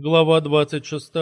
Глава 26.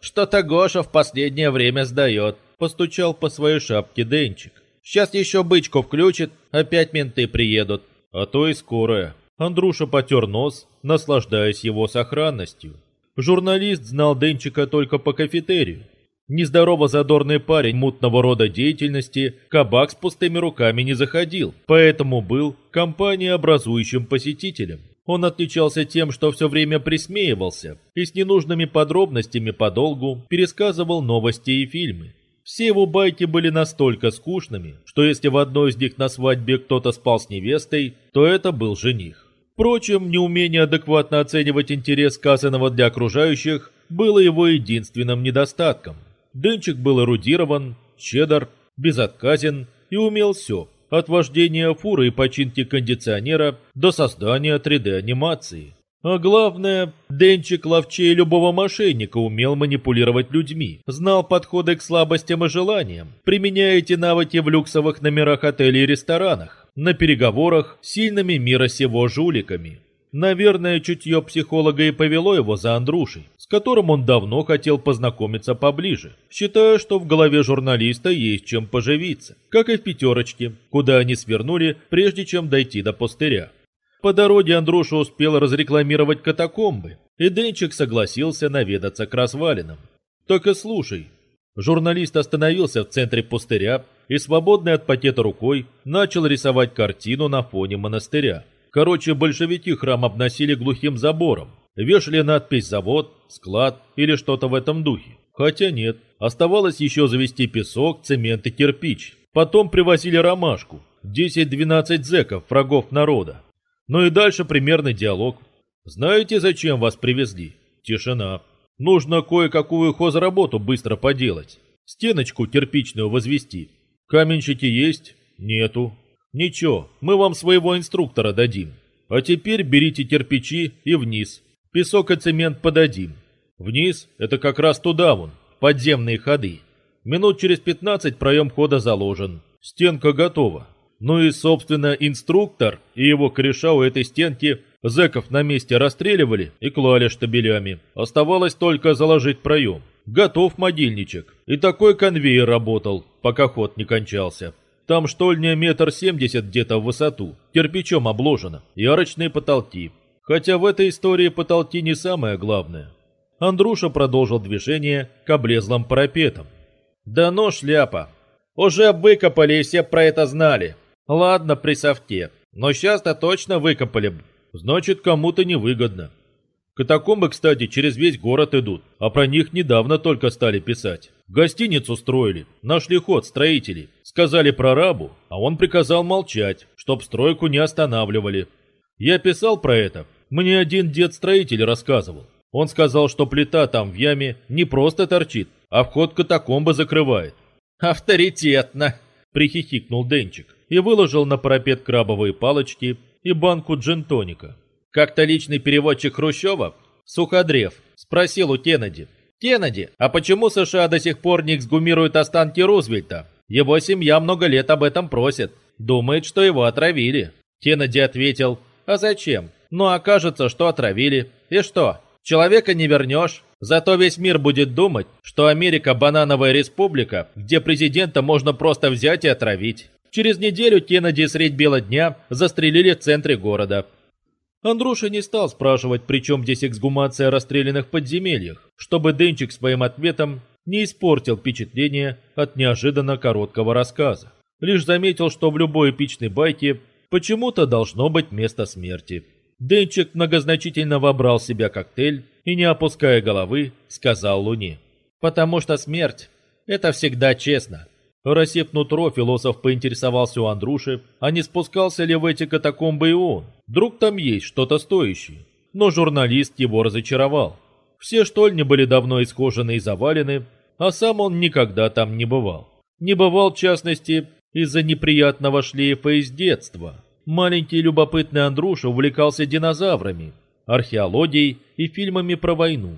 Что-то Гоша в последнее время сдает. Постучал по своей шапке Денчик. Сейчас еще бычку включит, опять менты приедут. А то и скорая. Андруша потер нос, наслаждаясь его сохранностью. Журналист знал Денчика только по кафетерию. Нездорово задорный парень мутного рода деятельности, кабак с пустыми руками не заходил, поэтому был компаниеобразующим посетителем. Он отличался тем, что все время присмеивался и с ненужными подробностями подолгу пересказывал новости и фильмы. Все его байки были настолько скучными, что если в одной из них на свадьбе кто-то спал с невестой, то это был жених. Впрочем, неумение адекватно оценивать интерес сказанного для окружающих было его единственным недостатком. Денчик был эрудирован, щедр, безотказен и умел все – от вождения фуры и починки кондиционера до создания 3D-анимации. А главное, Денчик ловчей любого мошенника умел манипулировать людьми, знал подходы к слабостям и желаниям, применяя эти навыки в люксовых номерах отелей и ресторанах, на переговорах с сильными мира сего жуликами. Наверное, чутье психолога и повело его за Андрушей, с которым он давно хотел познакомиться поближе, считая, что в голове журналиста есть чем поживиться, как и в пятерочке, куда они свернули, прежде чем дойти до пустыря. По дороге Андруша успел разрекламировать катакомбы, и Денчик согласился наведаться к развалинам. «Так и слушай». Журналист остановился в центре пустыря и, свободной от пакета рукой, начал рисовать картину на фоне монастыря. Короче, большевики храм обносили глухим забором, вешали надпись «Завод», «Склад» или что-то в этом духе. Хотя нет, оставалось еще завести песок, цемент и кирпич. Потом привозили ромашку, 10-12 зэков, врагов народа. Ну и дальше примерный диалог. Знаете, зачем вас привезли? Тишина. Нужно кое-какую хозработу быстро поделать. Стеночку кирпичную возвести. Каменщики есть? Нету. «Ничего, мы вам своего инструктора дадим. А теперь берите кирпичи и вниз. Песок и цемент подадим. Вниз – это как раз туда вон, подземные ходы. Минут через пятнадцать проем хода заложен. Стенка готова. Ну и, собственно, инструктор и его кореша у этой стенки зэков на месте расстреливали и клали штабелями. Оставалось только заложить проем. Готов мобильничек. И такой конвейер работал, пока ход не кончался. Там штольня метр семьдесят где-то в высоту, кирпичом обложена, и арочные потолки. Хотя в этой истории потолки не самое главное. Андруша продолжил движение к облезлым парапетам. «Да ну, шляпа! Уже выкопали, и все про это знали. Ладно, при совке, но сейчас-то точно выкопали. Значит, кому-то невыгодно. Катакомбы, кстати, через весь город идут, а про них недавно только стали писать. Гостиницу строили, нашли ход строителей, сказали про рабу, а он приказал молчать, чтоб стройку не останавливали. Я писал про это, мне один дед-строитель рассказывал. Он сказал, что плита там в яме не просто торчит, а вход катакомбы закрывает. «Авторитетно!» – прихихикнул Денчик и выложил на парапет крабовые палочки и банку джентоника. Как-то личный переводчик Хрущева, Суходрев, спросил у Кеннеди. «Кеннеди, а почему США до сих пор не эксгумируют останки Рузвельта? Его семья много лет об этом просит. Думает, что его отравили». Кеннеди ответил, «А зачем? Ну, окажется, что отравили. И что? Человека не вернешь. Зато весь мир будет думать, что Америка – банановая республика, где президента можно просто взять и отравить». Через неделю Кеннеди средь бела дня застрелили в центре города. Андруша не стал спрашивать, при чем здесь эксгумация расстрелянных подземельях, чтобы Денчик своим ответом не испортил впечатление от неожиданно короткого рассказа. Лишь заметил, что в любой эпичной байке почему-то должно быть место смерти. Денчик многозначительно вобрал в себя коктейль и, не опуская головы, сказал Луне. «Потому что смерть – это всегда честно. Рассев нутро, философ поинтересовался у Андруши, а не спускался ли в эти катакомбы и он. Вдруг там есть что-то стоящее. Но журналист его разочаровал. Все штольни были давно исхожены и завалены, а сам он никогда там не бывал. Не бывал, в частности, из-за неприятного шлейфа из детства. Маленький любопытный Андруша увлекался динозаврами, археологией и фильмами про войну.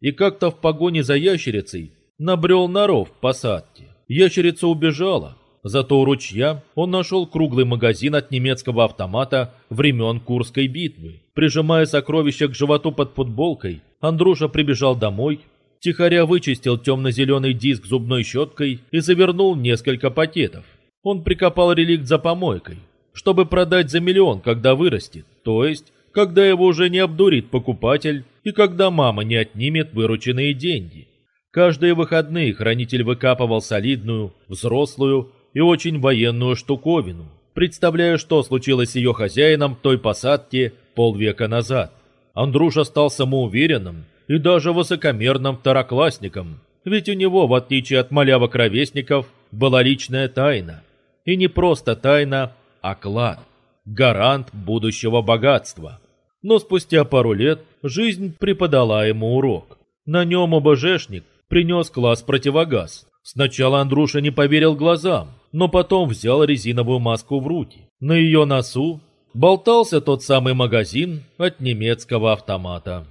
И как-то в погоне за ящерицей набрел на ров в посадке. Ящерица убежала, зато у ручья он нашел круглый магазин от немецкого автомата времен Курской битвы. Прижимая сокровища к животу под футболкой, Андруша прибежал домой, тихоря вычистил темно-зеленый диск зубной щеткой и завернул несколько пакетов. Он прикопал реликт за помойкой, чтобы продать за миллион, когда вырастет, то есть, когда его уже не обдурит покупатель и когда мама не отнимет вырученные деньги. Каждые выходные хранитель выкапывал солидную, взрослую и очень военную штуковину, представляя, что случилось с ее хозяином в той посадке полвека назад. Андруша стал самоуверенным и даже высокомерным второклассником, ведь у него, в отличие от малявок-ровесников, была личная тайна. И не просто тайна, а клад, гарант будущего богатства. Но спустя пару лет жизнь преподала ему урок. На нем ОБЖшник принес класс противогаз. Сначала Андруша не поверил глазам, но потом взял резиновую маску в руки. На ее носу болтался тот самый магазин от немецкого автомата.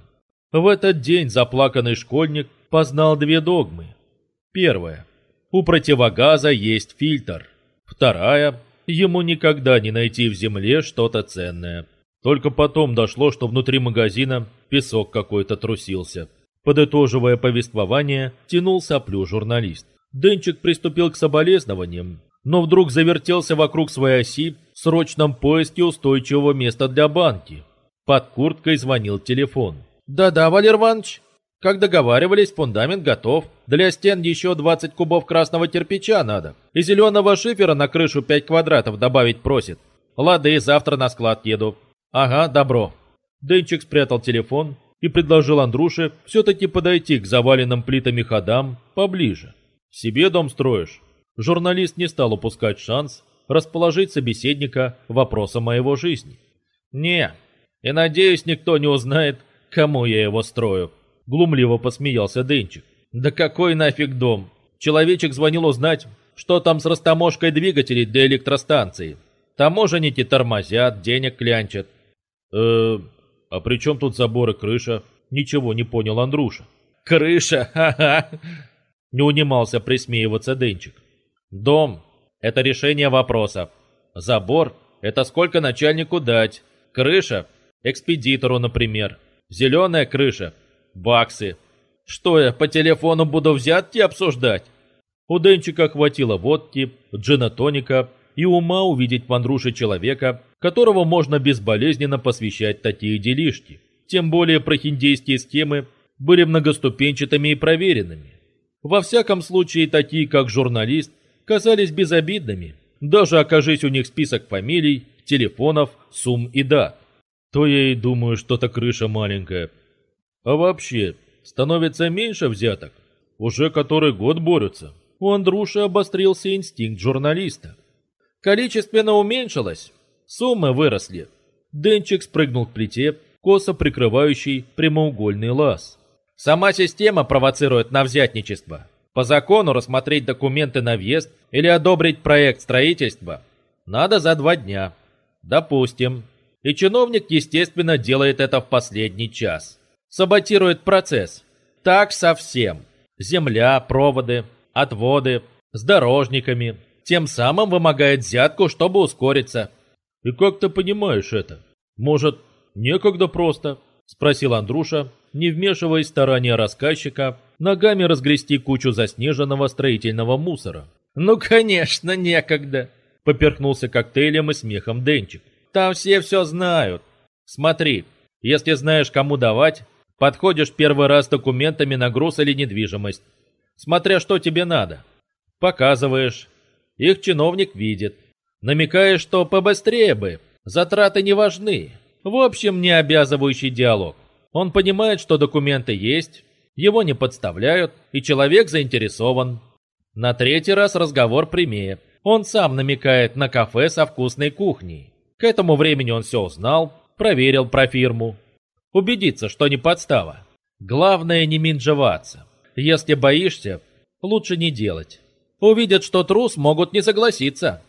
В этот день заплаканный школьник познал две догмы. Первая. У противогаза есть фильтр. Вторая. Ему никогда не найти в земле что-то ценное. Только потом дошло, что внутри магазина песок какой-то трусился. Подытоживая повествование, тянул соплю журналист. Денчик приступил к соболезнованиям, но вдруг завертелся вокруг своей оси в срочном поиске устойчивого места для банки. Под курткой звонил телефон. «Да-да, Валер Иванович, как договаривались, фундамент готов. Для стен еще 20 кубов красного кирпича надо. И зеленого шифера на крышу 5 квадратов добавить просит. Лады, завтра на склад еду. Ага, добро». Денчик спрятал телефон и предложил Андрюше все-таки подойти к заваленным плитами ходам поближе. «Себе дом строишь?» Журналист не стал упускать шанс расположить собеседника вопросом моего жизни. «Не, и надеюсь, никто не узнает, кому я его строю», — глумливо посмеялся Денчик. «Да какой нафиг дом? Человечек звонил узнать, что там с растаможкой двигателей для электростанции. Таможенники тормозят, денег клянчат». «Э, а при чем тут забор и крыша?» Ничего не понял Андруша. «Крыша, ха-ха!» Не унимался присмеиваться Денчик. Дом – это решение вопросов. Забор – это сколько начальнику дать. Крыша – экспедитору, например. Зеленая крыша – баксы. Что я, по телефону буду взятки обсуждать? У Денчика хватило водки, джина-тоника и ума увидеть в человека, которого можно безболезненно посвящать такие делишки. Тем более прохиндейские схемы были многоступенчатыми и проверенными. Во всяком случае, такие как журналист казались безобидными, даже окажись у них список фамилий, телефонов, сумм и дат. То я и думаю, что-то крыша маленькая. А вообще, становится меньше взяток. Уже который год борются. У Андруши обострился инстинкт журналиста. Количественно уменьшилось, суммы выросли. Денчик спрыгнул к плите, косо прикрывающий прямоугольный лаз. Сама система провоцирует на взятничество. По закону рассмотреть документы на въезд или одобрить проект строительства надо за два дня. Допустим. И чиновник, естественно, делает это в последний час. Саботирует процесс. Так совсем. Земля, проводы, отводы, с дорожниками. Тем самым вымогает взятку, чтобы ускориться. И как ты понимаешь это? Может, некогда просто? Спросил Андруша, не вмешиваясь в старания рассказчика, ногами разгрести кучу заснеженного строительного мусора. «Ну, конечно, некогда!» — поперхнулся коктейлем и смехом Денчик. «Там все все знают. Смотри, если знаешь, кому давать, подходишь первый раз с документами на груз или недвижимость, смотря что тебе надо. Показываешь. Их чиновник видит. Намекаешь, что побыстрее бы, затраты не важны. В общем, не обязывающий диалог. Он понимает, что документы есть, его не подставляют, и человек заинтересован. На третий раз разговор прямее. Он сам намекает на кафе со вкусной кухней. К этому времени он все узнал, проверил про фирму. Убедиться, что не подстава. Главное не минжеваться. Если боишься, лучше не делать. Увидят, что трус, могут не согласиться.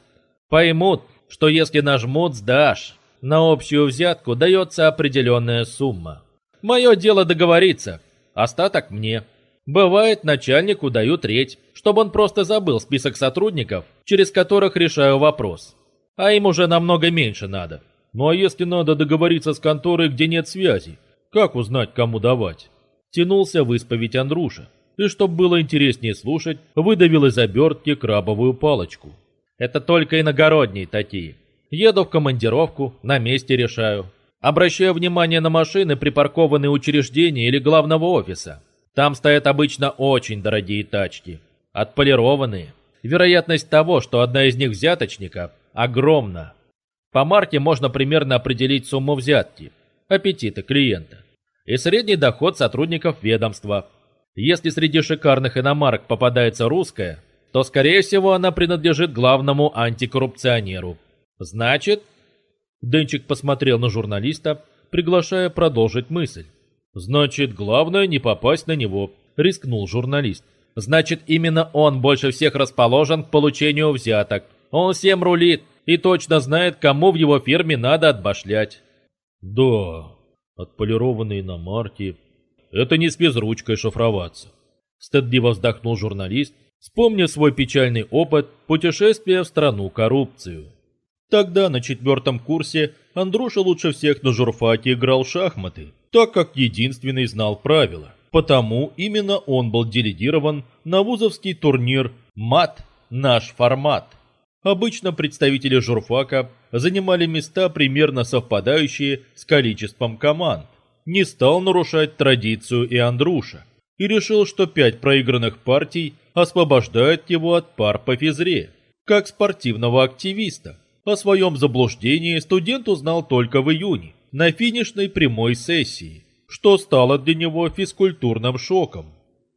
Поймут, что если нажмут, сдашь. На общую взятку дается определенная сумма. Мое дело договориться, остаток мне. Бывает, начальнику даю треть, чтобы он просто забыл список сотрудников, через которых решаю вопрос. А им уже намного меньше надо. Ну а если надо договориться с конторой, где нет связи, как узнать, кому давать? Тянулся в исповедь Андруша. И чтоб было интереснее слушать, выдавил из обертки крабовую палочку. Это только иногородние такие. Еду в командировку, на месте решаю. Обращаю внимание на машины, припаркованные учреждения или главного офиса. Там стоят обычно очень дорогие тачки. Отполированные. Вероятность того, что одна из них взяточника, огромна. По марке можно примерно определить сумму взятки, аппетита клиента и средний доход сотрудников ведомства. Если среди шикарных иномарок попадается русская, то, скорее всего, она принадлежит главному антикоррупционеру. Значит, Денчик посмотрел на журналиста, приглашая продолжить мысль. Значит, главное не попасть на него, рискнул журналист. Значит, именно он больше всех расположен к получению взяток. Он всем рулит и точно знает, кому в его фирме надо отбашлять. Да, отполированные на марке. Это не с безручкой шифроваться. Стыдливо вздохнул журналист, вспомнив свой печальный опыт путешествия в страну коррупцию. Тогда на четвертом курсе Андруша лучше всех на журфаке играл в шахматы, так как единственный знал правила. Потому именно он был делегирован на вузовский турнир «МАТ. Наш формат». Обычно представители журфака занимали места, примерно совпадающие с количеством команд. Не стал нарушать традицию и Андруша, и решил, что пять проигранных партий освобождают его от пар по физре, как спортивного активиста. О своем заблуждении студент узнал только в июне, на финишной прямой сессии, что стало для него физкультурным шоком.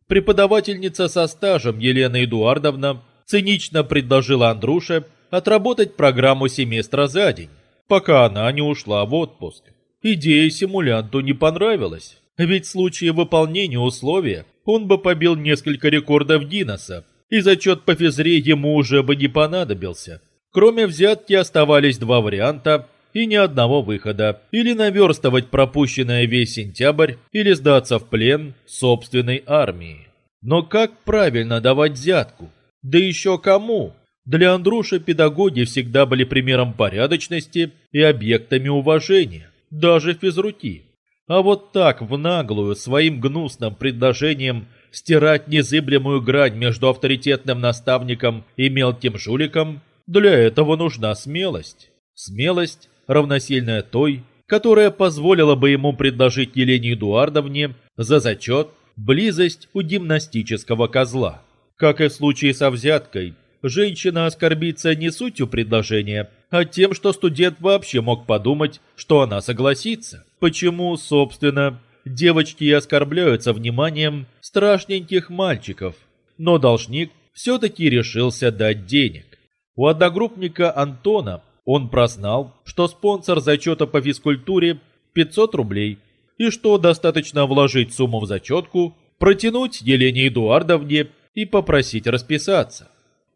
Преподавательница со стажем Елена Эдуардовна цинично предложила Андруше отработать программу семестра за день, пока она не ушла в отпуск. Идея симулянту не понравилась, ведь в случае выполнения условия он бы побил несколько рекордов Гиннесса, и зачет по физре ему уже бы не понадобился. Кроме взятки оставались два варианта и ни одного выхода. Или наверстывать пропущенное весь сентябрь, или сдаться в плен собственной армии. Но как правильно давать взятку? Да еще кому? Для Андруши педагоги всегда были примером порядочности и объектами уважения, даже физруки. А вот так в наглую своим гнусным предложением стирать незыблемую грань между авторитетным наставником и мелким жуликом – для этого нужна смелость. Смелость, равносильная той, которая позволила бы ему предложить Елене Эдуардовне за зачет близость у гимнастического козла. Как и в случае со взяткой, женщина оскорбится не сутью предложения, а тем, что студент вообще мог подумать, что она согласится. Почему, собственно, девочки и оскорбляются вниманием страшненьких мальчиков, но должник все-таки решился дать денег. У одногруппника Антона он прознал, что спонсор зачета по физкультуре 500 рублей, и что достаточно вложить сумму в зачетку, протянуть Елене Эдуардовне и попросить расписаться.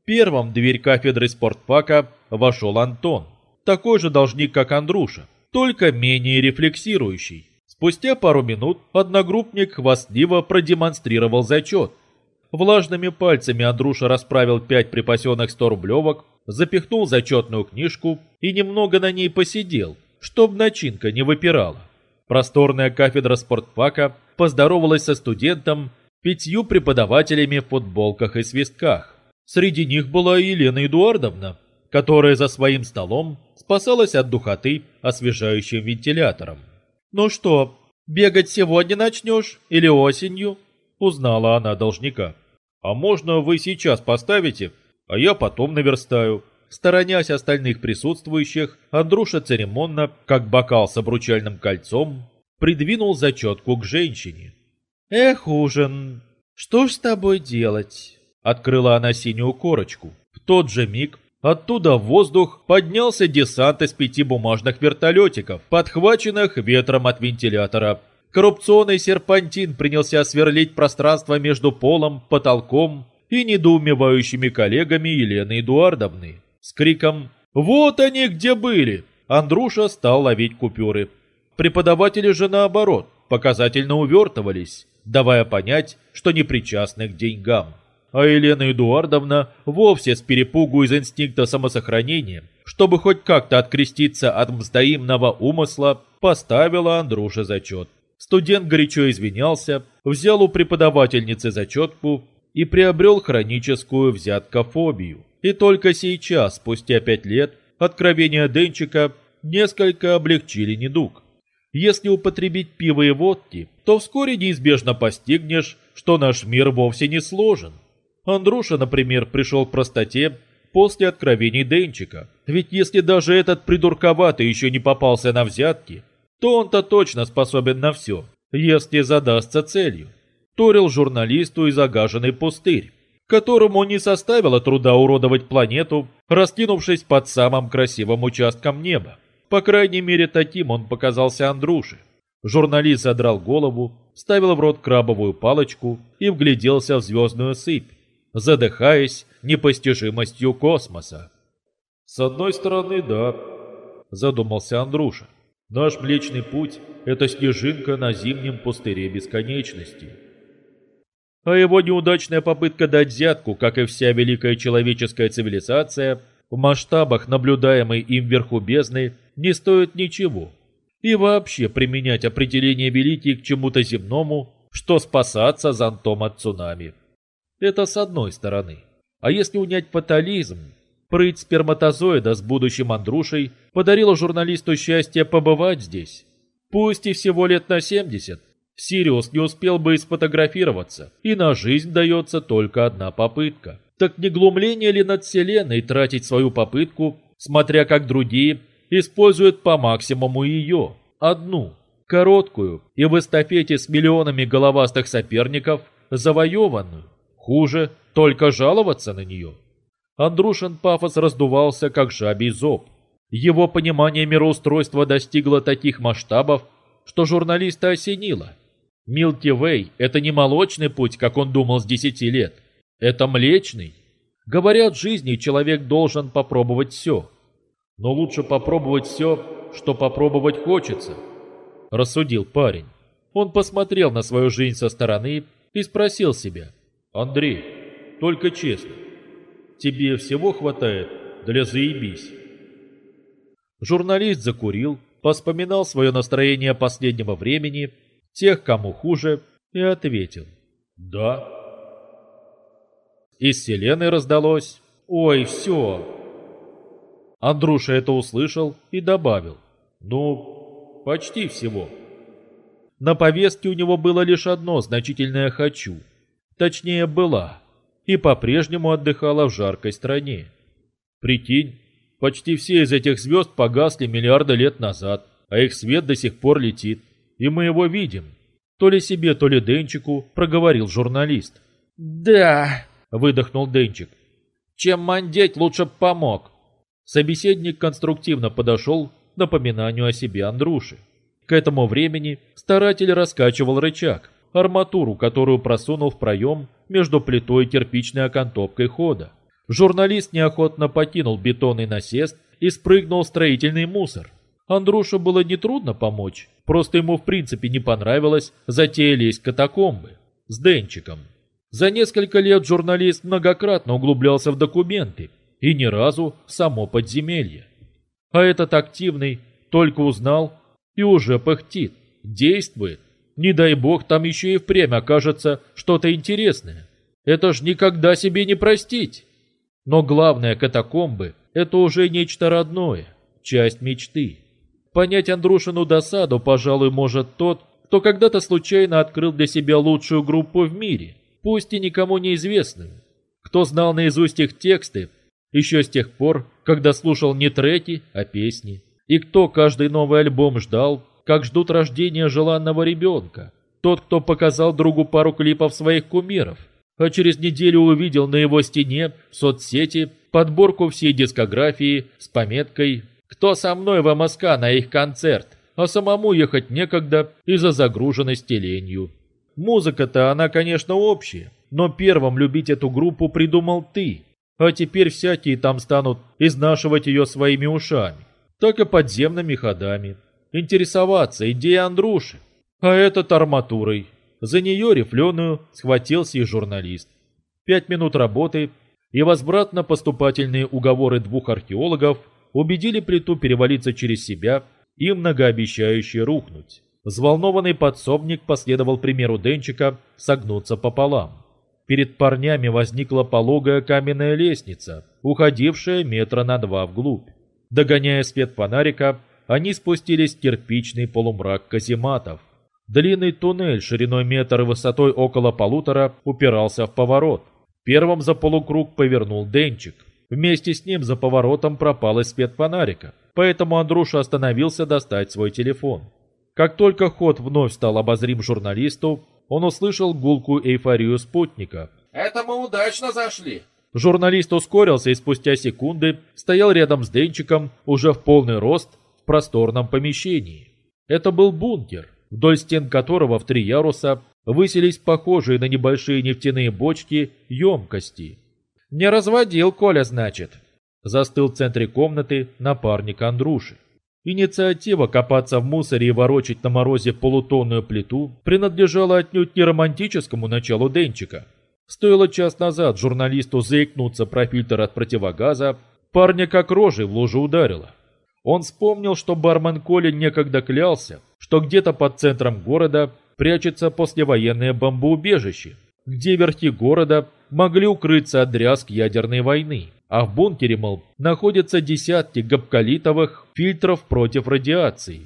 Первым в дверь кафедры спортфака вошел Антон, такой же должник, как Андруша, только менее рефлексирующий. Спустя пару минут одногруппник хвастливо продемонстрировал зачет – Влажными пальцами Андрюша расправил пять припасенных 100 рублевок, запихнул зачетную книжку и немного на ней посидел, чтоб начинка не выпирала. Просторная кафедра спортфака поздоровалась со студентом, пятью преподавателями в футболках и свистках. Среди них была и Елена Эдуардовна, которая за своим столом спасалась от духоты освежающим вентилятором. «Ну что, бегать сегодня начнешь или осенью?» Узнала она должника. «А можно вы сейчас поставите, а я потом наверстаю». Сторонясь остальных присутствующих, Андруша церемонно, как бокал с обручальным кольцом, придвинул зачетку к женщине. «Эх, ужин, что ж с тобой делать?» Открыла она синюю корочку. В тот же миг оттуда в воздух поднялся десант из пяти бумажных вертолетиков, подхваченных ветром от вентилятора. Коррупционный серпантин принялся сверлить пространство между полом, потолком и недоумевающими коллегами Елены Эдуардовны. С криком «Вот они где были!» Андруша стал ловить купюры. Преподаватели же наоборот, показательно увертывались, давая понять, что не причастны к деньгам. А Елена Эдуардовна вовсе с перепугу из инстинкта самосохранения, чтобы хоть как-то откреститься от мздоимного умысла, поставила Андруше зачет. Студент горячо извинялся, взял у преподавательницы зачетку и приобрел хроническую взяткофобию. И только сейчас, спустя пять лет, откровения Денчика несколько облегчили недуг. Если употребить пиво и водки, то вскоре неизбежно постигнешь, что наш мир вовсе не сложен. Андруша, например, пришел к простоте после откровений Денчика. Ведь если даже этот придурковатый еще не попался на взятки, то он-то точно способен на все, если задастся целью. Торил журналисту и загаженный пустырь, которому не составило труда уродовать планету, раскинувшись под самым красивым участком неба. По крайней мере, таким он показался Андрюше. Журналист задрал голову, ставил в рот крабовую палочку и вгляделся в звездную сыпь, задыхаясь непостижимостью космоса. «С одной стороны, да», — задумался Андруша. «Наш Млечный Путь — это снежинка на зимнем пустыре бесконечности». А его неудачная попытка дать взятку, как и вся великая человеческая цивилизация, в масштабах, наблюдаемой им вверху бездны, не стоит ничего. И вообще применять определение великий к чему-то земному, что спасаться зонтом от цунами. Это с одной стороны. А если унять фатализм, прыть сперматозоида с будущим Андрушей подарила журналисту счастье побывать здесь. Пусть и всего лет на 70. Сириус не успел бы и сфотографироваться, и на жизнь дается только одна попытка. Так не глумление ли над Вселенной тратить свою попытку, смотря как другие используют по максимуму ее, одну, короткую и в эстафете с миллионами головастых соперников, завоеванную. Хуже только жаловаться на нее. Андрушин пафос раздувался, как жабий зоб. Его понимание мироустройства достигло таких масштабов, что журналиста осенило. Милки Вей – это не молочный путь, как он думал с десяти лет. Это млечный. Говорят, в жизни человек должен попробовать все. Но лучше попробовать все, что попробовать хочется, рассудил парень. Он посмотрел на свою жизнь со стороны и спросил себя. Андрей, только честно, тебе всего хватает для заебись? Журналист закурил, поспоминал свое настроение последнего времени, тех, кому хуже, и ответил. Да. Из Селены раздалось. Ой, все. Андрюша это услышал и добавил. Ну, почти всего. На повестке у него было лишь одно значительное «хочу». Точнее, была. И по-прежнему отдыхала в жаркой стране. Прикинь, почти все из этих звезд погасли миллиарды лет назад, а их свет до сих пор летит. И мы его видим. То ли себе, то ли Денчику, проговорил журналист. «Да», — выдохнул Денчик. «Чем мандеть, лучше б помог». Собеседник конструктивно подошел к напоминанию о себе Андруши. К этому времени старатель раскачивал рычаг, арматуру, которую просунул в проем между плитой и кирпичной окантовкой хода. Журналист неохотно покинул бетонный насест и спрыгнул в строительный мусор. Андрушу было нетрудно помочь, просто ему в принципе не понравилось затея лезть катакомбы с Денчиком. За несколько лет журналист многократно углублялся в документы и ни разу в само подземелье. А этот активный только узнал и уже пыхтит, действует. Не дай бог, там еще и впрямь окажется что-то интересное. Это ж никогда себе не простить. Но главное, катакомбы – это уже нечто родное, часть мечты. Понять Андрушину досаду, пожалуй, может тот, кто когда-то случайно открыл для себя лучшую группу в мире, пусть и никому неизвестную. Кто знал наизусть их тексты, еще с тех пор, когда слушал не треки, а песни. И кто каждый новый альбом ждал, как ждут рождения желанного ребенка. Тот, кто показал другу пару клипов своих кумиров, а через неделю увидел на его стене в соцсети подборку всей дискографии с пометкой кто со мной в МСК на их концерт, а самому ехать некогда из-за загруженности ленью. Музыка-то она, конечно, общая, но первым любить эту группу придумал ты, а теперь всякие там станут изнашивать ее своими ушами, так и подземными ходами. Интересоваться идеей Андруши, а этот арматурой. За нее рифленую схватился и журналист. Пять минут работы и возвратно-поступательные уговоры двух археологов – убедили плиту перевалиться через себя и многообещающе рухнуть. Взволнованный подсобник последовал примеру Денчика согнуться пополам. Перед парнями возникла пологая каменная лестница, уходившая метра на два вглубь. Догоняя свет фонарика, они спустились в кирпичный полумрак казематов. Длинный туннель шириной метр и высотой около полутора упирался в поворот. Первым за полукруг повернул Денчик. Вместе с ним за поворотом пропал и свет фонарика, поэтому Андруша остановился достать свой телефон. Как только ход вновь стал обозрим журналисту, он услышал гулкую эйфорию спутника. «Это мы удачно зашли!» Журналист ускорился и спустя секунды стоял рядом с Денчиком уже в полный рост в просторном помещении. Это был бункер, вдоль стен которого в три яруса высились похожие на небольшие нефтяные бочки емкости. «Не разводил Коля, значит?» Застыл в центре комнаты напарник Андруши. Инициатива копаться в мусоре и ворочать на морозе полутонную плиту принадлежала отнюдь не романтическому началу Денчика. Стоило час назад журналисту заикнуться про фильтр от противогаза, парня как рожей в лужу ударило. Он вспомнил, что бармен Коля некогда клялся, что где-то под центром города прячется послевоенное бомбоубежище, где верхи города могли укрыться от дрязг ядерной войны а в бункере, мол, находятся десятки габкалитовых фильтров против радиации.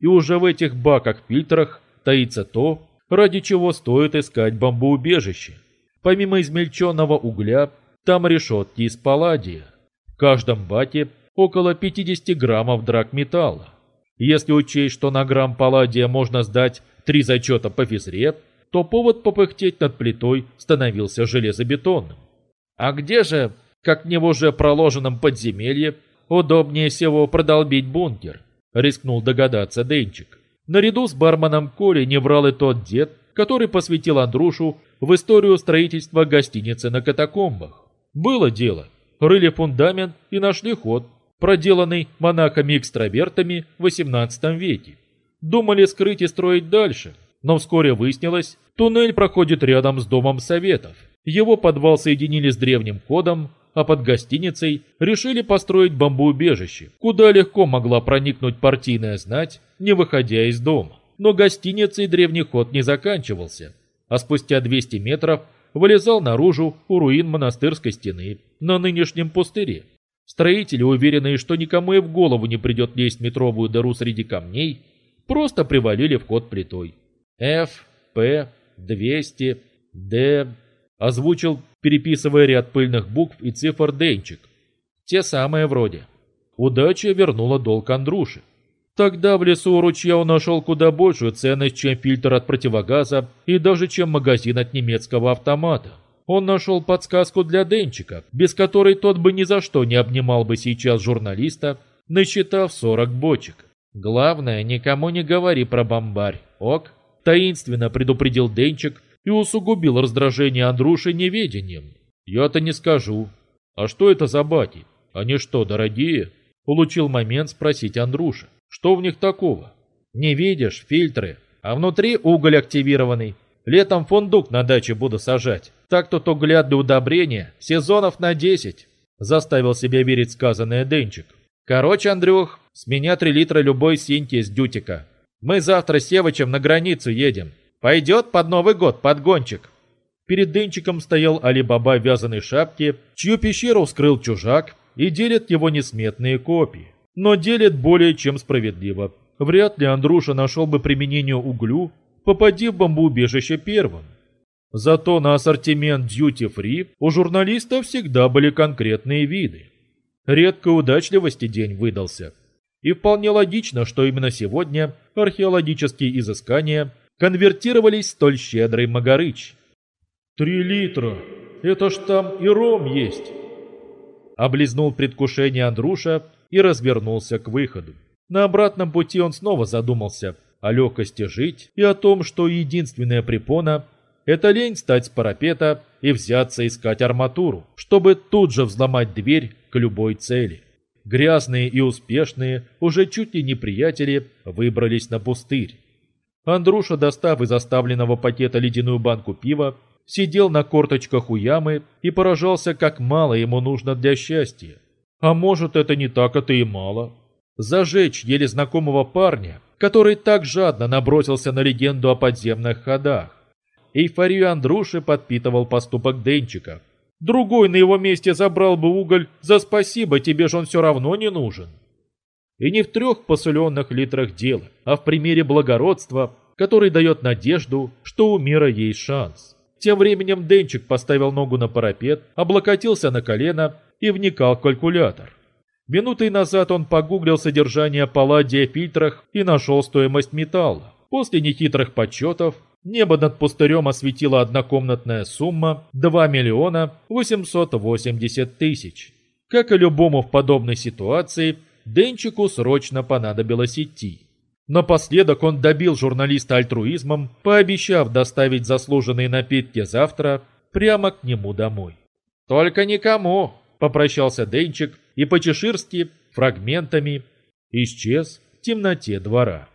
И уже в этих баках-фильтрах таится то, ради чего стоит искать бомбоубежище. Помимо измельченного угля, там решетки из палладия. В каждом баке около 50 граммов драгметалла. Если учесть, что на грамм палладия можно сдать три зачета по физре, то повод попыхтеть над плитой становился железобетонным. А где же как мне в уже проложенном подземелье удобнее всего продолбить бункер, рискнул догадаться Денчик. Наряду с барменом Коли не врал и тот дед, который посвятил Андрушу в историю строительства гостиницы на катакомбах. Было дело. Рыли фундамент и нашли ход, проделанный монахами-экстравертами в XVIII веке. Думали скрыть и строить дальше, но вскоре выяснилось, туннель проходит рядом с Домом Советов. Его подвал соединили с древним ходом, а под гостиницей решили построить бомбоубежище, куда легко могла проникнуть партийная знать, не выходя из дома. Но гостиницей древний ход не заканчивался, а спустя 200 метров вылезал наружу у руин монастырской стены на нынешнем пустыре. Строители, уверенные, что никому и в голову не придет лезть метровую дыру среди камней, просто привалили вход плитой. F, P, 200, D, озвучил переписывая ряд пыльных букв и цифр Денчик. Те самые вроде. Удача вернула долг Андруши. Тогда в лесу у ручья он нашел куда большую ценность, чем фильтр от противогаза и даже чем магазин от немецкого автомата. Он нашел подсказку для Денчика, без которой тот бы ни за что не обнимал бы сейчас журналиста, насчитав 40 бочек. «Главное, никому не говори про бомбарь, ок?» Таинственно предупредил Денчик, и усугубил раздражение Андруши неведением. «Я-то не скажу. А что это за баки? Они что, дорогие?» Получил момент спросить Андруша. «Что в них такого?» «Не видишь, фильтры, а внутри уголь активированный. Летом фундук на даче буду сажать. Так-то угля для удобрения сезонов на 10. Заставил себя верить сказанное Денчик. Короче, Андрюх, с меня 3 литра любой синьки из дютика. Мы завтра с Севычем на границу едем. Пойдет под Новый год подгончик. Перед Денчиком стоял Али-Баба в вязаной шапке, чью пещеру вскрыл чужак, и делят его несметные копии. Но делят более чем справедливо. Вряд ли Андруша нашел бы применение углю, попади в бомбоубежище первым. Зато на ассортимент Free у журналистов всегда были конкретные виды. Редкой удачливости день выдался. И вполне логично, что именно сегодня археологические изыскания конвертировались столь щедрый Магарыч. «Три литра! Это ж там и ром есть!» Облизнул предвкушение Андруша и развернулся к выходу. На обратном пути он снова задумался о легкости жить и о том, что единственная препона – это лень встать с парапета и взяться искать арматуру, чтобы тут же взломать дверь к любой цели. Грязные и успешные, уже чуть ли не приятели, выбрались на пустырь. Андруша, достав из оставленного пакета ледяную банку пива, сидел на корточках у ямы и поражался, как мало ему нужно для счастья. А может, это не так это и мало. Зажечь еле знакомого парня который так жадно набросился на легенду о подземных ходах. Эйфорию Андруши подпитывал поступок Денчика. Другой на его месте забрал бы уголь, за спасибо, тебе же он все равно не нужен. И не в трех посоленных литрах дела, а в примере благородства, который дает надежду, что у мира есть шанс. Тем временем Денчик поставил ногу на парапет, облокотился на колено и вникал в калькулятор. Минутой назад он погуглил содержание палладия в фильтрах и нашел стоимость металла. После нехитрых подсчетов небо над пустырем осветила однокомнатная сумма 2 миллиона 880 тысяч. Как и любому в подобной ситуации, Денчику срочно понадобилось идти. Напоследок он добил журналиста альтруизмом, пообещав доставить заслуженные напитки завтра прямо к нему домой. «Только никому!» – попрощался Денчик и по-чеширски фрагментами исчез в темноте двора.